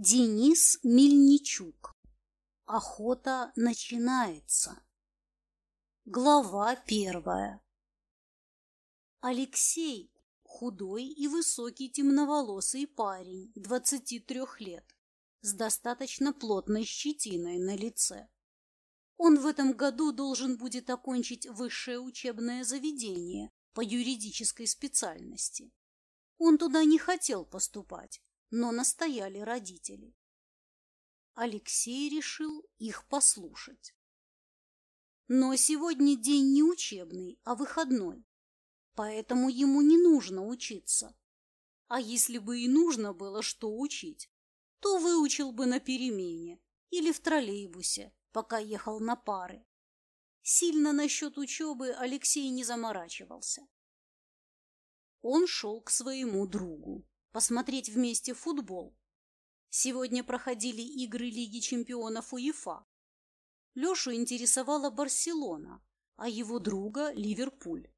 Денис Мельничук. Охота начинается. Глава первая. Алексей – худой и высокий темноволосый парень, 23 лет, с достаточно плотной щетиной на лице. Он в этом году должен будет окончить высшее учебное заведение по юридической специальности. Он туда не хотел поступать, но настояли родители. Алексей решил их послушать. Но сегодня день не учебный, а выходной, поэтому ему не нужно учиться. А если бы и нужно было что учить, то выучил бы на перемене или в троллейбусе, пока ехал на пары. Сильно насчет учебы Алексей не заморачивался. Он шел к своему другу посмотреть вместе футбол. Сегодня проходили игры Лиги чемпионов УЕФА. Лешу интересовала Барселона, а его друга – Ливерпуль.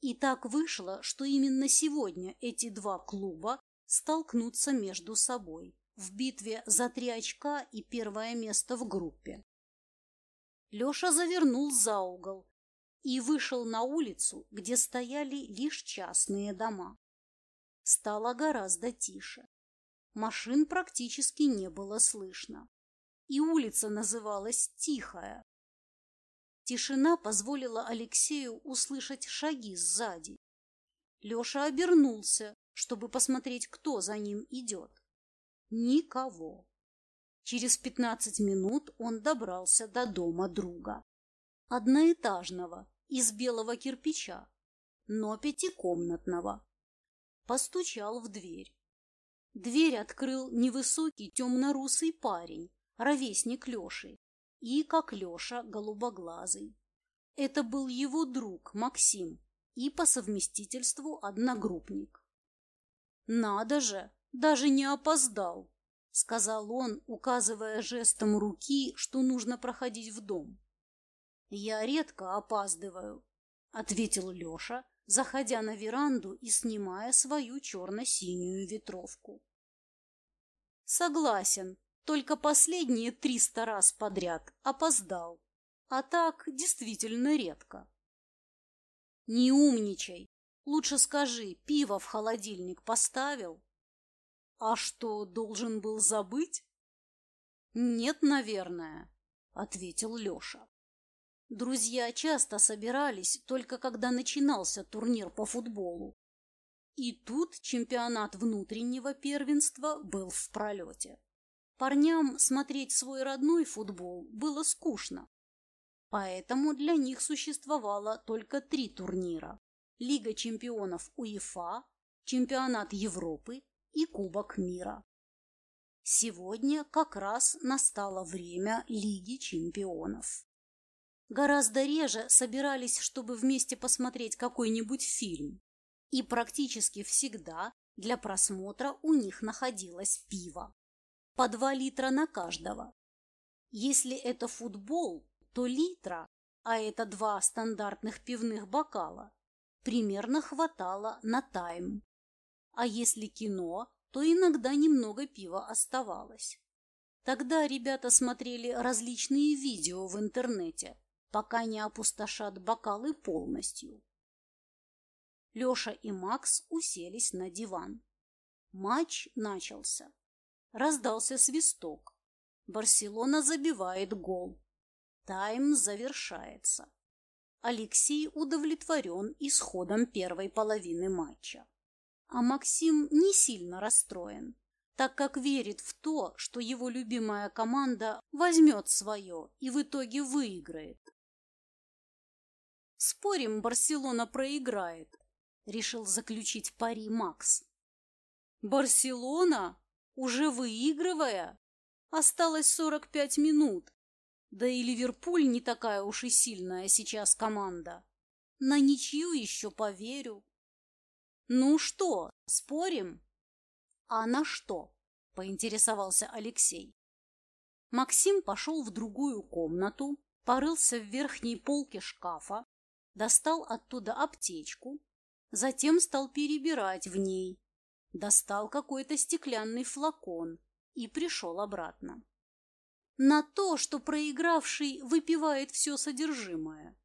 И так вышло, что именно сегодня эти два клуба столкнутся между собой в битве за три очка и первое место в группе. Леша завернул за угол и вышел на улицу, где стояли лишь частные дома стало гораздо тише. Машин практически не было слышно. И улица называлась Тихая. Тишина позволила Алексею услышать шаги сзади. Леша обернулся, чтобы посмотреть, кто за ним идет. Никого. Через пятнадцать минут он добрался до дома друга. Одноэтажного, из белого кирпича, но пятикомнатного постучал в дверь. Дверь открыл невысокий темно-русый парень, ровесник Леши, и, как Леша, голубоглазый. Это был его друг Максим и по совместительству одногруппник. «Надо же, даже не опоздал», — сказал он, указывая жестом руки, что нужно проходить в дом. «Я редко опаздываю», — ответил Леша, заходя на веранду и снимая свою черно-синюю ветровку. Согласен, только последние триста раз подряд опоздал, а так действительно редко. Не умничай, лучше скажи, пиво в холодильник поставил? А что, должен был забыть? Нет, наверное, ответил Леша. Друзья часто собирались только когда начинался турнир по футболу. И тут чемпионат внутреннего первенства был в пролете. Парням смотреть свой родной футбол было скучно. Поэтому для них существовало только три турнира. Лига чемпионов УЕФА, Чемпионат Европы и Кубок мира. Сегодня как раз настало время Лиги чемпионов гораздо реже собирались, чтобы вместе посмотреть какой-нибудь фильм. И практически всегда для просмотра у них находилось пиво. По два литра на каждого. Если это футбол, то литра, а это два стандартных пивных бокала, примерно хватало на тайм. А если кино, то иногда немного пива оставалось. Тогда ребята смотрели различные видео в интернете, пока не опустошат бокалы полностью. Леша и Макс уселись на диван. Матч начался. Раздался свисток. Барселона забивает гол. Тайм завершается. Алексей удовлетворен исходом первой половины матча. А Максим не сильно расстроен, так как верит в то, что его любимая команда возьмет свое и в итоге выиграет. Спорим, Барселона проиграет, решил заключить пари Макс. Барселона? Уже выигрывая? Осталось сорок пять минут. Да и Ливерпуль не такая уж и сильная сейчас команда. На ничью еще поверю. Ну что, спорим? А на что? Поинтересовался Алексей. Максим пошел в другую комнату, порылся в верхней полке шкафа, достал оттуда аптечку, затем стал перебирать в ней, достал какой-то стеклянный флакон и пришел обратно. На то, что проигравший выпивает все содержимое.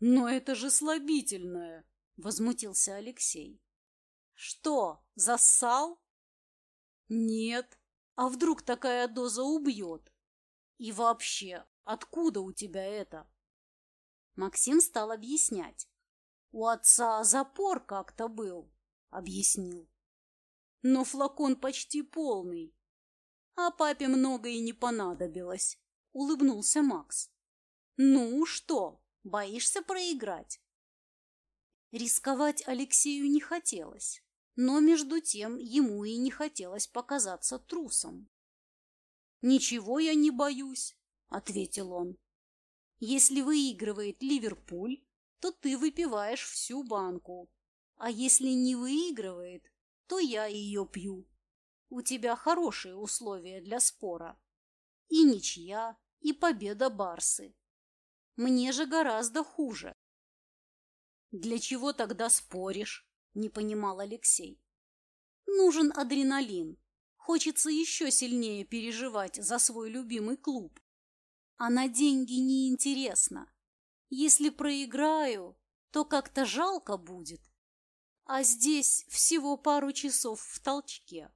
«Но это же слабительное!» — возмутился Алексей. «Что, зассал?» «Нет. А вдруг такая доза убьет? И вообще, откуда у тебя это?» Максим стал объяснять. «У отца запор как-то был», — объяснил. «Но флакон почти полный. А папе много и не понадобилось», — улыбнулся Макс. «Ну что, боишься проиграть?» Рисковать Алексею не хотелось, но между тем ему и не хотелось показаться трусом. «Ничего я не боюсь», — ответил он. Если выигрывает Ливерпуль, то ты выпиваешь всю банку. А если не выигрывает, то я ее пью. У тебя хорошие условия для спора. И ничья, и победа Барсы. Мне же гораздо хуже. Для чего тогда споришь? Не понимал Алексей. Нужен адреналин. Хочется еще сильнее переживать за свой любимый клуб а на деньги не интересно. Если проиграю, то как-то жалко будет. А здесь всего пару часов в толчке.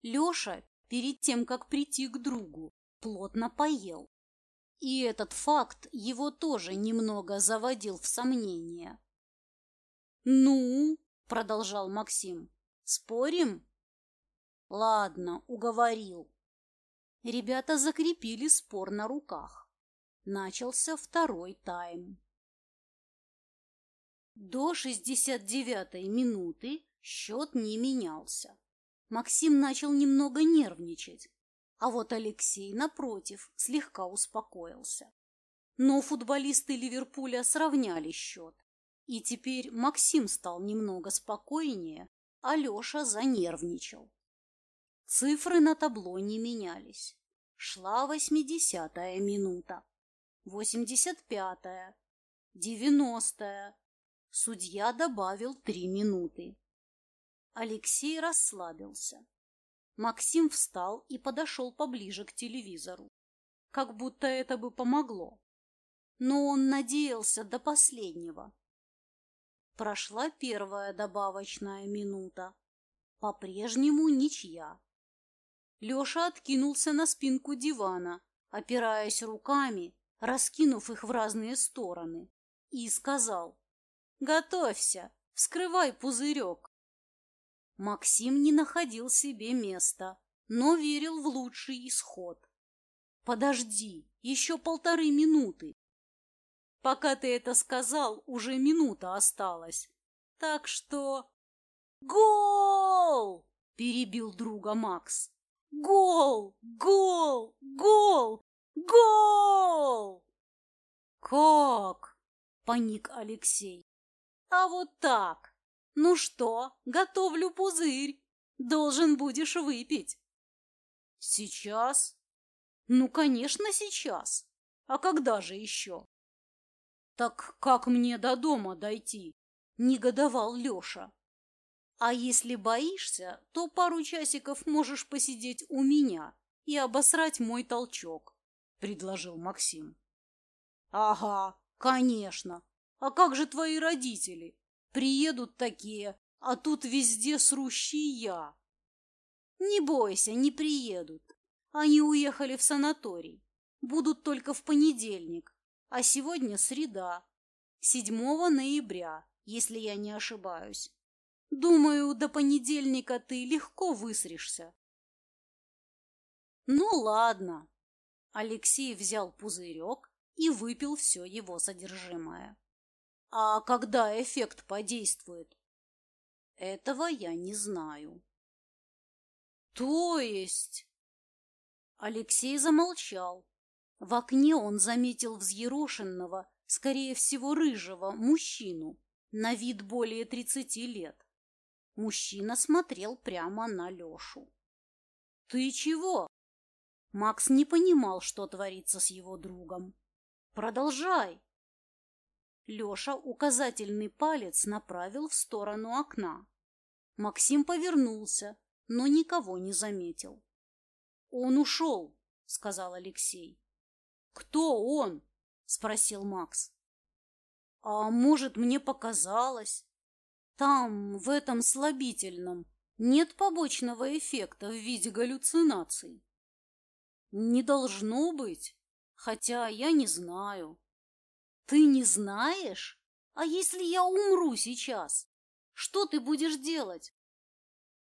Леша, перед тем, как прийти к другу, плотно поел. И этот факт его тоже немного заводил в сомнение. «Ну?» – продолжал Максим. «Спорим?» «Ладно, уговорил. Ребята закрепили спор на руках. Начался второй тайм. До 69-й минуты счет не менялся. Максим начал немного нервничать, а вот Алексей, напротив, слегка успокоился. Но футболисты Ливерпуля сравняли счет, и теперь Максим стал немного спокойнее, а Леша занервничал. Цифры на табло не менялись. Шла восьмидесятая минута, восемьдесят пятая, девяностая. Судья добавил три минуты. Алексей расслабился. Максим встал и подошел поближе к телевизору, как будто это бы помогло. Но он надеялся до последнего. Прошла первая добавочная минута. По-прежнему ничья. Леша откинулся на спинку дивана, опираясь руками, раскинув их в разные стороны, и сказал «Готовься, вскрывай пузырек». Максим не находил себе места, но верил в лучший исход. «Подожди, еще полторы минуты». «Пока ты это сказал, уже минута осталась, так что...» «Гол!» – перебил друга Макс. Гол! Гол! Гол! Гол! Как? Паник Алексей. А вот так. Ну что, готовлю пузырь. Должен будешь выпить. Сейчас? Ну, конечно, сейчас. А когда же еще? Так как мне до дома дойти? Негодовал Леша. А если боишься, то пару часиков можешь посидеть у меня и обосрать мой толчок, — предложил Максим. — Ага, конечно. А как же твои родители? Приедут такие, а тут везде срущий я. Не бойся, не приедут. Они уехали в санаторий. Будут только в понедельник, а сегодня среда, 7 ноября, если я не ошибаюсь. Думаю, до понедельника ты легко высрешься. Ну ладно. Алексей взял пузырек и выпил все его содержимое. А когда эффект подействует? Этого я не знаю. То есть... Алексей замолчал. В окне он заметил взъерошенного, скорее всего, рыжего, мужчину, на вид более тридцати лет. Мужчина смотрел прямо на Лешу. «Ты чего?» Макс не понимал, что творится с его другом. «Продолжай!» Леша указательный палец направил в сторону окна. Максим повернулся, но никого не заметил. «Он ушел», — сказал Алексей. «Кто он?» — спросил Макс. «А может, мне показалось? Там, в этом слабительном, нет побочного эффекта в виде галлюцинаций?» «Не должно быть, хотя я не знаю». «Ты не знаешь? А если я умру сейчас? Что ты будешь делать?»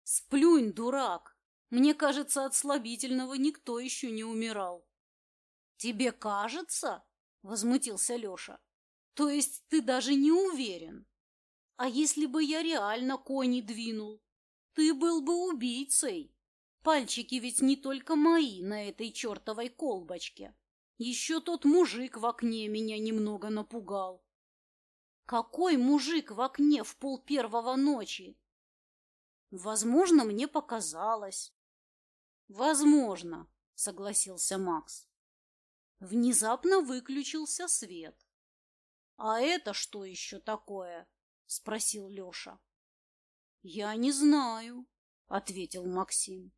«Сплюнь, дурак!» Мне кажется, от слабительного никто еще не умирал. Тебе кажется? Возмутился Леша. То есть ты даже не уверен? А если бы я реально кони двинул? Ты был бы убийцей. Пальчики ведь не только мои на этой чертовой колбочке. Еще тот мужик в окне меня немного напугал. Какой мужик в окне в пол первого ночи? Возможно, мне показалось. Возможно, согласился Макс. Внезапно выключился свет. А это что еще такое? Спросил Леша. Я не знаю, ответил Максим.